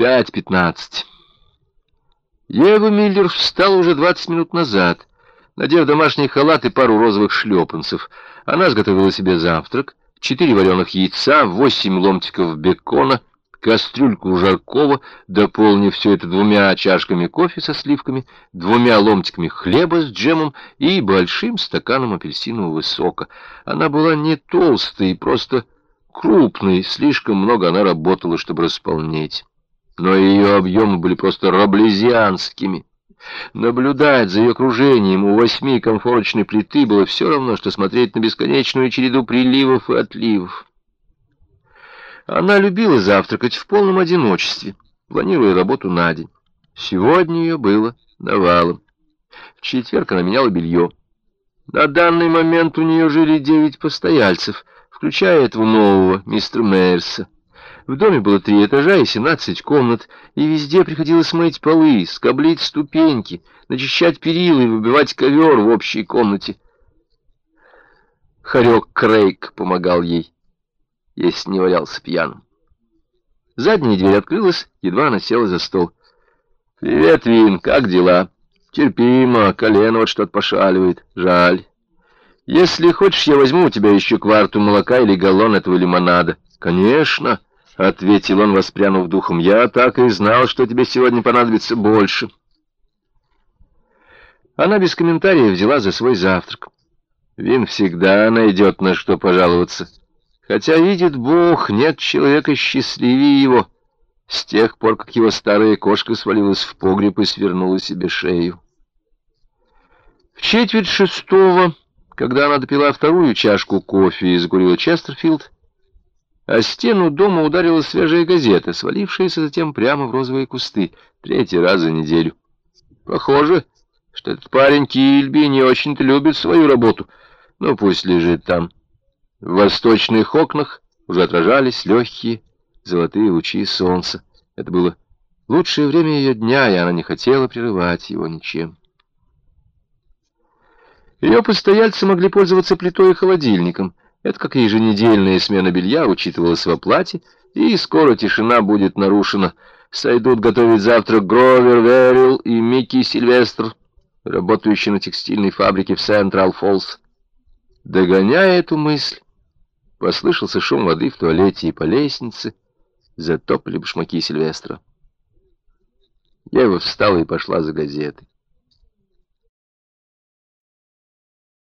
Пять пятнадцать. Ева Миллер встала уже двадцать минут назад, надев домашний халат и пару розовых шлепанцев. Она сготовила себе завтрак, четыре вареных яйца, восемь ломтиков бекона, кастрюльку жаркого, дополнив все это двумя чашками кофе со сливками, двумя ломтиками хлеба с джемом и большим стаканом апельсинового сока. Она была не толстой, просто крупной, слишком много она работала, чтобы располнеть но ее объемы были просто раблезианскими. Наблюдать за ее кружением у восьми комфорочной плиты было все равно, что смотреть на бесконечную череду приливов и отливов. Она любила завтракать в полном одиночестве, планируя работу на день. Сегодня ее было навалом. В четверг она меняла белье. На данный момент у нее жили девять постояльцев, включая этого нового, мистера Мейерса. В доме было три этажа и семнадцать комнат, и везде приходилось мыть полы, скоблить ступеньки, начищать перила и выбивать ковер в общей комнате. Харек Крейг помогал ей, если не валялся пьяным. Задняя дверь открылась, едва она села за стол. «Привет, Вин, как дела?» «Терпимо, колено вот что-то пошаливает. Жаль. Если хочешь, я возьму у тебя еще кварту молока или галлон этого лимонада». «Конечно». — ответил он, воспрянув духом. «Я так и знал, что тебе сегодня понадобится больше». Она без комментариев взяла за свой завтрак. Вин всегда найдет на что пожаловаться. Хотя, видит Бог, нет человека счастливее его, с тех пор, как его старая кошка свалилась в погреб и свернула себе шею. В четверть шестого, когда она допила вторую чашку кофе и закурила Честерфилд, а стену дома ударила свежая газета, свалившаяся затем прямо в розовые кусты, третий раз за неделю. Похоже, что этот парень Кильби не очень-то любит свою работу, но пусть лежит там. В восточных окнах уже отражались легкие золотые лучи солнца. Это было лучшее время ее дня, и она не хотела прерывать его ничем. Ее постояльцы могли пользоваться плитой и холодильником — это как еженедельная смена белья учитывалась в оплате, и скоро тишина будет нарушена. Сойдут готовить завтрак Гровер Верил и Микки Сильвестр, работающие на текстильной фабрике в Централ-Фоллс. Догоняя эту мысль, послышался шум воды в туалете и по лестнице затопали башмаки Сильвестра. Я его встала и пошла за газетой.